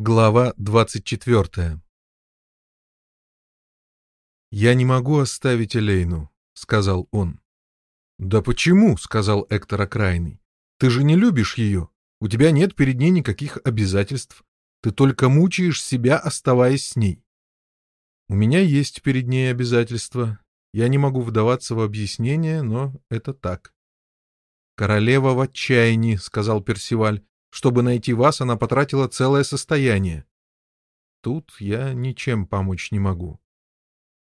Глава 24 «Я не могу оставить Элейну», — сказал он. «Да почему?» — сказал Эктор Окрайный. «Ты же не любишь ее. У тебя нет перед ней никаких обязательств. Ты только мучаешь себя, оставаясь с ней». «У меня есть перед ней обязательства. Я не могу вдаваться в объяснение, но это так». «Королева в отчаянии», — сказал Персиваль. «Чтобы найти вас, она потратила целое состояние». «Тут я ничем помочь не могу».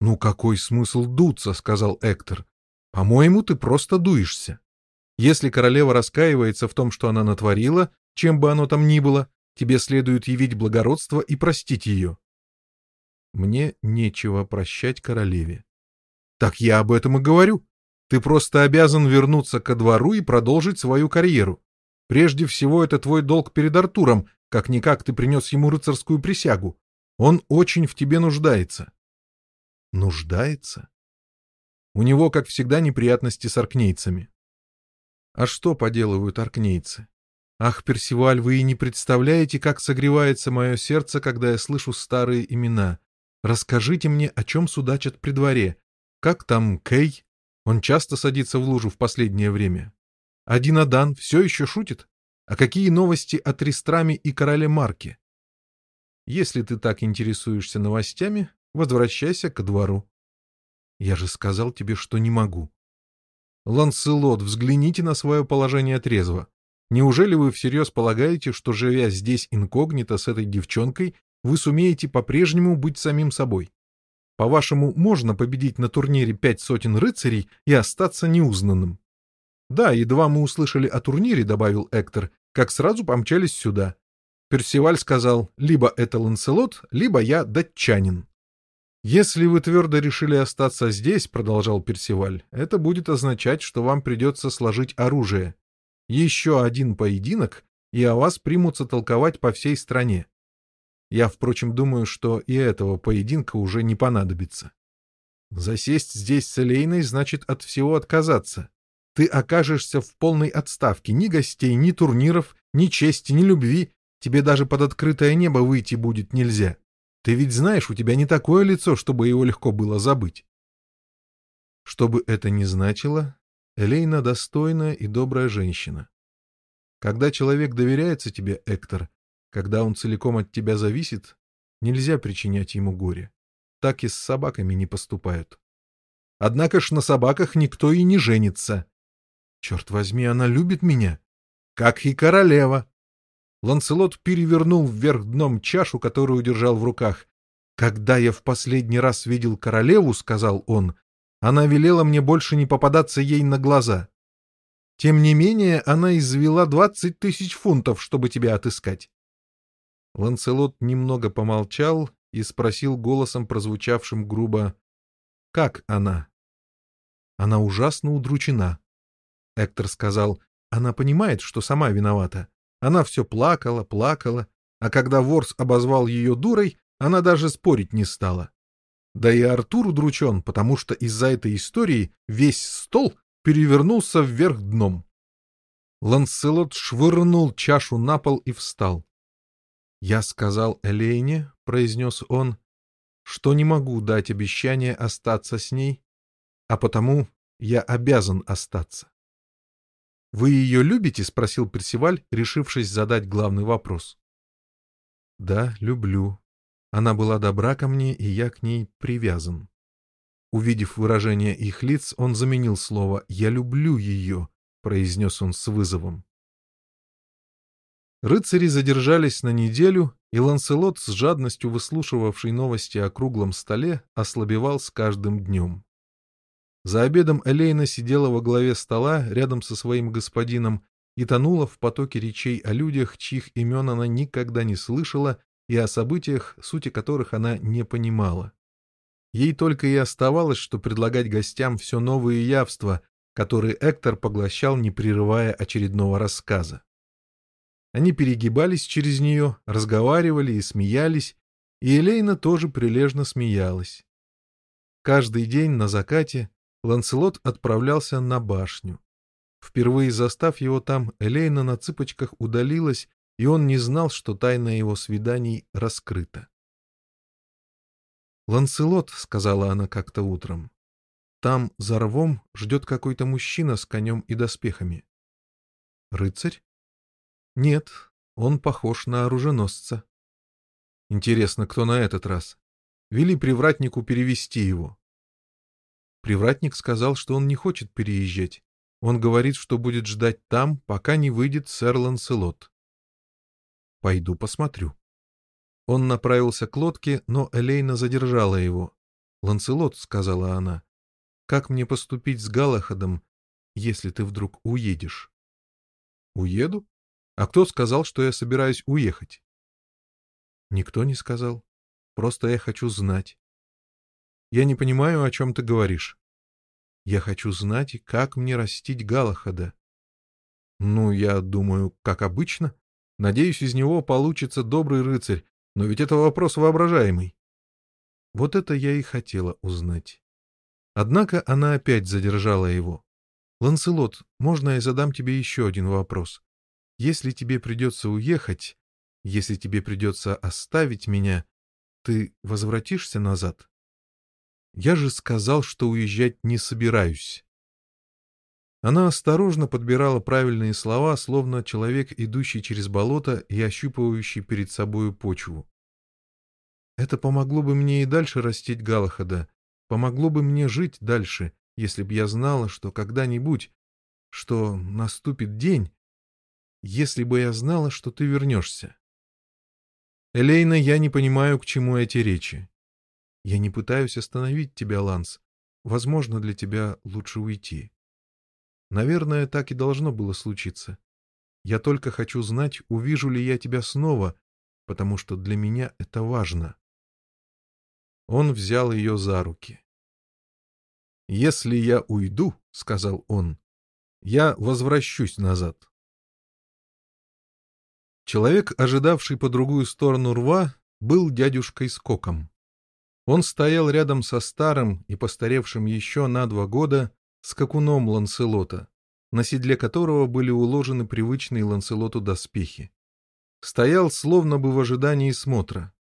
«Ну какой смысл дуться?» — сказал Эктор. «По-моему, ты просто дуешься. Если королева раскаивается в том, что она натворила, чем бы оно там ни было, тебе следует явить благородство и простить ее». «Мне нечего прощать королеве». «Так я об этом и говорю. Ты просто обязан вернуться ко двору и продолжить свою карьеру. Прежде всего, это твой долг перед Артуром, как-никак ты принес ему рыцарскую присягу. Он очень в тебе нуждается. Нуждается? У него, как всегда, неприятности с аркнейцами. А что поделывают аркнейцы? Ах, Персиваль, вы и не представляете, как согревается мое сердце, когда я слышу старые имена. Расскажите мне, о чем судачат при дворе. Как там Кей? Он часто садится в лужу в последнее время. Один Адан все еще шутит? А какие новости о Тристраме и короле Марке? Если ты так интересуешься новостями, возвращайся ко двору. Я же сказал тебе, что не могу. Ланселот, взгляните на свое положение трезво. Неужели вы всерьез полагаете, что, живя здесь инкогнито с этой девчонкой, вы сумеете по-прежнему быть самим собой? По-вашему, можно победить на турнире пять сотен рыцарей и остаться неузнанным? Да, едва мы услышали о турнире, добавил Эктор, как сразу помчались сюда. Персиваль сказал, либо это Ланселот, либо я датчанин. «Если вы твердо решили остаться здесь, — продолжал Персиваль, — это будет означать, что вам придется сложить оружие. Еще один поединок, и о вас примутся толковать по всей стране. Я, впрочем, думаю, что и этого поединка уже не понадобится. Засесть здесь с Элейной значит от всего отказаться. Ты окажешься в полной отставке. Ни гостей, ни турниров, ни чести, ни любви. Тебе даже под открытое небо выйти будет нельзя. Ты ведь знаешь, у тебя не такое лицо, чтобы его легко было забыть. Что бы это ни значило, Элейна достойная и добрая женщина. Когда человек доверяется тебе, Эктор, когда он целиком от тебя зависит, нельзя причинять ему горе. Так и с собаками не поступают. Однако ж на собаках никто и не женится. Черт возьми, она любит меня. Как и королева. Ланселот перевернул вверх дном чашу, которую держал в руках. «Когда я в последний раз видел королеву, — сказал он, — она велела мне больше не попадаться ей на глаза. Тем не менее, она извела двадцать тысяч фунтов, чтобы тебя отыскать. Ланселот немного помолчал и спросил голосом, прозвучавшим грубо, «Как она?» «Она ужасно удручена». Эктор сказал, «Она понимает, что сама виновата. Она все плакала, плакала, а когда Ворс обозвал ее дурой, она даже спорить не стала. Да и Артур удручен, потому что из-за этой истории весь стол перевернулся вверх дном. Ланселот швырнул чашу на пол и встал. «Я сказал Элейне, — произнес он, — что не могу дать обещание остаться с ней, а потому я обязан остаться». «Вы ее любите?» — спросил Персиваль, решившись задать главный вопрос. «Да, люблю. Она была добра ко мне, и я к ней привязан». Увидев выражение их лиц, он заменил слово «я люблю ее», — произнес он с вызовом. Рыцари задержались на неделю, и Ланселот, с жадностью выслушивавший новости о круглом столе, ослабевал с каждым днем. За обедом Элейна сидела во главе стола рядом со своим господином и тонула в потоке речей о людях, чьих имен она никогда не слышала и о событиях, сути которых она не понимала. Ей только и оставалось, что предлагать гостям все новые явства, которые Эктор поглощал, не прерывая очередного рассказа. Они перегибались через нее, разговаривали и смеялись, и Элейна тоже прилежно смеялась. Каждый день на закате Ланселот отправлялся на башню. Впервые застав его там, Элейна на цыпочках удалилась и он не знал, что тайна его свиданий раскрыта. «Ланселот», — сказала она как-то утром, — «там, за рвом, ждет какой-то мужчина с конем и доспехами». «Рыцарь?» «Нет, он похож на оруженосца». «Интересно, кто на этот раз?» Вели привратнику перевести его. Привратник сказал, что он не хочет переезжать. Он говорит, что будет ждать там, пока не выйдет сэр Ланселот. Пойду посмотрю. Он направился к лодке, но Элейна задержала его. «Ланселот», — сказала она, — «как мне поступить с Галахадом, если ты вдруг уедешь?» «Уеду? А кто сказал, что я собираюсь уехать?» «Никто не сказал. Просто я хочу знать. Я не понимаю, о чем ты говоришь. Я хочу знать, как мне растить Галахада. Ну, я думаю, как обычно. Надеюсь, из него получится добрый рыцарь, но ведь это вопрос воображаемый. Вот это я и хотела узнать. Однако она опять задержала его. «Ланселот, можно я задам тебе еще один вопрос? Если тебе придется уехать, если тебе придется оставить меня, ты возвратишься назад? Я же сказал, что уезжать не собираюсь. Она осторожно подбирала правильные слова, словно человек, идущий через болото и ощупывающий перед собою почву. Это помогло бы мне и дальше растить Галахада, помогло бы мне жить дальше, если б я знала, что когда-нибудь, что наступит день, если бы я знала, что ты вернешься. Элейна, я не понимаю, к чему эти речи. Я не пытаюсь остановить тебя, Ланс. Возможно, для тебя лучше уйти. Наверное, так и должно было случиться. Я только хочу знать, увижу ли я тебя снова, потому что для меня это важно. Он взял ее за руки. «Если я уйду, — сказал он, — я возвращусь назад. Человек, ожидавший по другую сторону рва, был дядюшкой Скоком. Он стоял рядом со старым и постаревшим еще на два года скакуном Ланселота, на седле которого были уложены привычные Ланселоту доспехи. Стоял словно бы в ожидании смотра.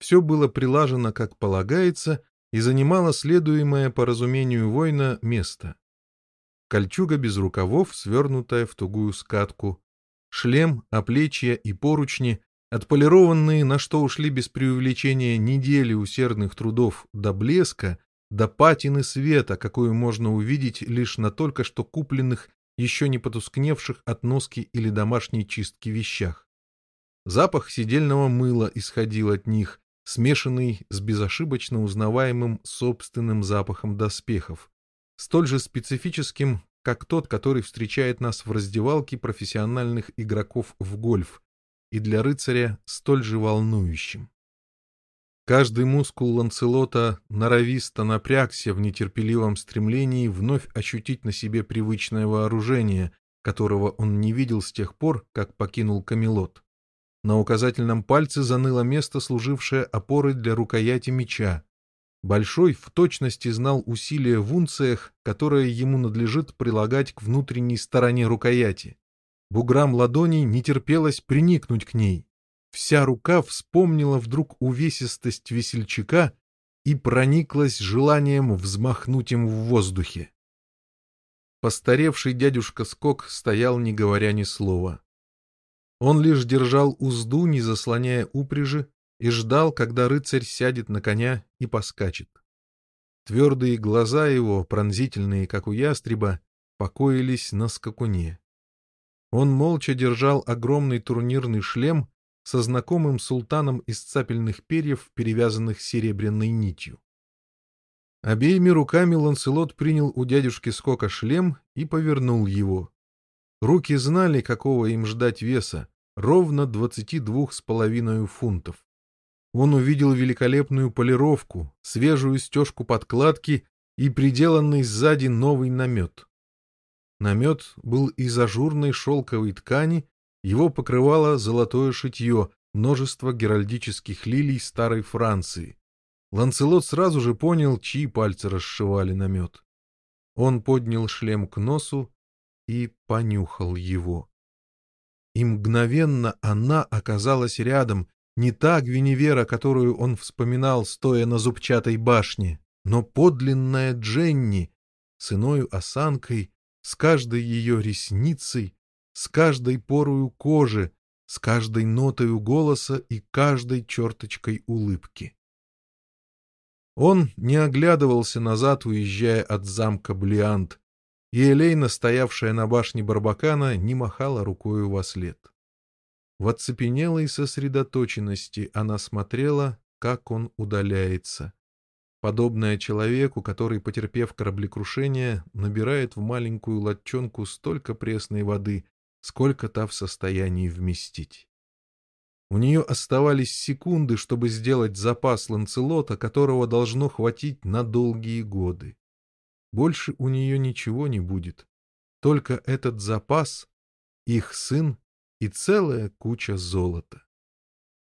Все было прилажено, как полагается, и занимало следуемое по разумению воина место. Кольчуга без рукавов, свернутая в тугую скатку, шлем, оплечья и поручни, отполированные, на что ушли без преувеличения недели усердных трудов до блеска, до патины света, какую можно увидеть лишь на только что купленных, еще не потускневших от носки или домашней чистки вещах. Запах сидельного мыла исходил от них, смешанный с безошибочно узнаваемым собственным запахом доспехов, столь же специфическим, как тот, который встречает нас в раздевалке профессиональных игроков в гольф, и для рыцаря столь же волнующим. Каждый мускул Ланцелота норовисто напрягся в нетерпеливом стремлении вновь ощутить на себе привычное вооружение, которого он не видел с тех пор, как покинул Камелот. На указательном пальце заныло место, служившее опорой для рукояти меча, Большой в точности знал усилия в унциях, которые ему надлежит прилагать к внутренней стороне рукояти. Буграм ладоней не терпелось приникнуть к ней. Вся рука вспомнила вдруг увесистость весельчака и прониклась желанием взмахнуть им в воздухе. Постаревший дядюшка Скок стоял, не говоря ни слова. Он лишь держал узду, не заслоняя упряжи, и ждал, когда рыцарь сядет на коня и поскачет. Твердые глаза его, пронзительные, как у ястреба, покоились на скакуне. Он молча держал огромный турнирный шлем со знакомым султаном из цапельных перьев, перевязанных серебряной нитью. Обеими руками Ланселот принял у дядюшки Скока шлем и повернул его. Руки знали, какого им ждать веса, ровно двадцати двух с половиной фунтов. Он увидел великолепную полировку, свежую стежку подкладки и приделанный сзади новый намет. Намет был из ажурной шелковой ткани, его покрывало золотое шитье, множество геральдических лилий старой Франции. Ланцелот сразу же понял, чьи пальцы расшивали намет. Он поднял шлем к носу и понюхал его. И мгновенно она оказалась рядом, не та Гвиневера, которую он вспоминал, стоя на зубчатой башне, но подлинная Дженни с иною осанкой, с каждой ее ресницей, с каждой порою кожи, с каждой нотою голоса и каждой черточкой улыбки. Он не оглядывался назад, уезжая от замка Блиант, и Элейна, стоявшая на башне Барбакана, не махала рукою во след. В оцепенелой сосредоточенности она смотрела, как он удаляется, подобная человеку, который, потерпев кораблекрушение, набирает в маленькую лодчонку столько пресной воды, сколько та в состоянии вместить. У нее оставались секунды, чтобы сделать запас ланцелота, которого должно хватить на долгие годы. Больше у нее ничего не будет. Только этот запас, их сын и целая куча золота.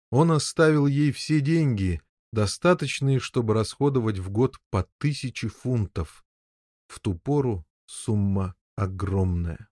Он оставил ей все деньги, достаточные, чтобы расходовать в год по тысяче фунтов. В ту пору сумма огромная.